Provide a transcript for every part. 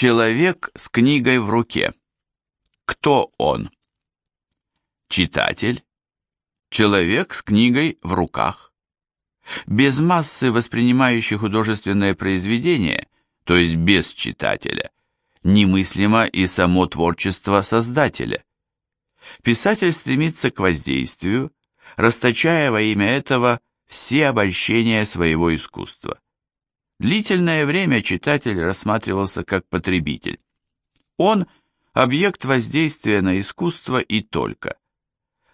Человек с книгой в руке. Кто он? Читатель. Человек с книгой в руках. Без массы, воспринимающей художественное произведение, то есть без читателя, немыслимо и само творчество создателя. Писатель стремится к воздействию, расточая во имя этого все обольщения своего искусства. Длительное время читатель рассматривался как потребитель. Он – объект воздействия на искусство и только.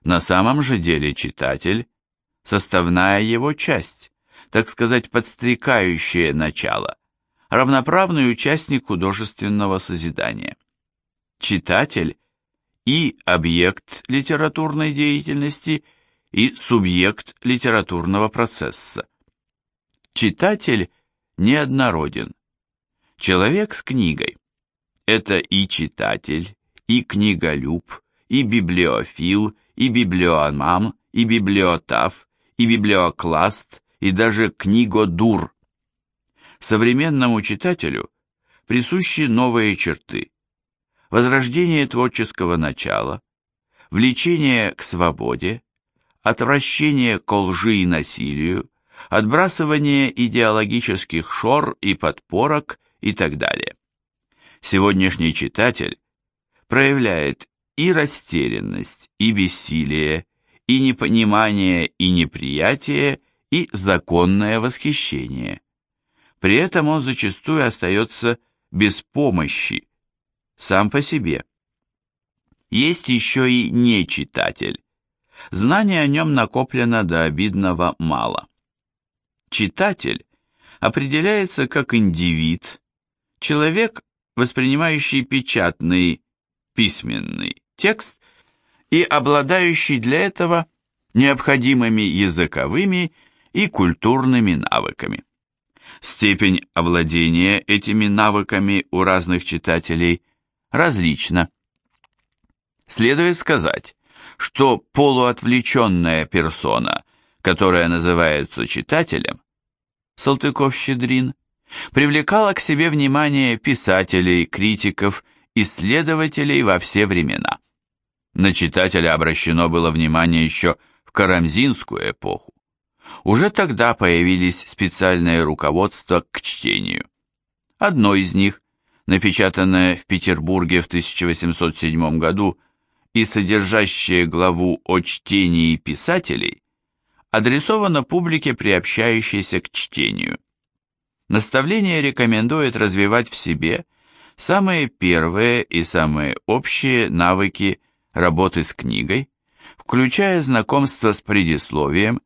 На самом же деле читатель – составная его часть, так сказать, подстрекающее начало, равноправный участник художественного созидания. Читатель – и объект литературной деятельности, и субъект литературного процесса. Читатель – неоднороден. Человек с книгой – это и читатель, и книголюб, и библиофил, и библиомам, и библиотаф, и библиокласт, и даже книгодур. Современному читателю присущи новые черты. Возрождение творческого начала, влечение к свободе, отвращение к лжи и насилию, отбрасывание идеологических шор и подпорок и так далее. Сегодняшний читатель проявляет и растерянность, и бессилие, и непонимание, и неприятие, и законное восхищение. При этом он зачастую остается без помощи, сам по себе. Есть еще и нечитатель. Знания о нем накоплено до обидного мало. Читатель определяется как индивид, человек, воспринимающий печатный, письменный текст и обладающий для этого необходимыми языковыми и культурными навыками. Степень овладения этими навыками у разных читателей различна. Следует сказать, что полуотвлеченная персона которая называется читателем, Салтыков-Щедрин, привлекала к себе внимание писателей, критиков, исследователей во все времена. На читателя обращено было внимание еще в Карамзинскую эпоху. Уже тогда появились специальные руководства к чтению. Одно из них, напечатанное в Петербурге в 1807 году и содержащее главу о чтении писателей, адресовано публике, приобщающейся к чтению. Наставление рекомендует развивать в себе самые первые и самые общие навыки работы с книгой, включая знакомство с предисловием,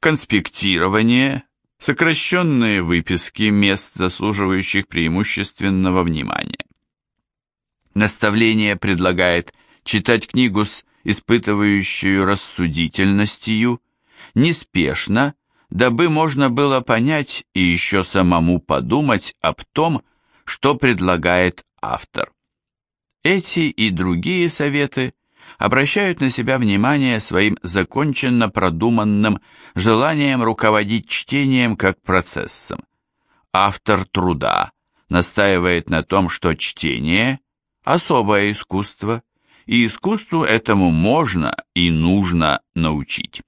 конспектирование, сокращенные выписки мест, заслуживающих преимущественного внимания. Наставление предлагает читать книгу с испытывающую рассудительностью, неспешно, дабы можно было понять и еще самому подумать об том, что предлагает автор. Эти и другие советы обращают на себя внимание своим законченно продуманным желанием руководить чтением как процессом. Автор труда настаивает на том, что чтение – особое искусство, и искусству этому можно и нужно научить.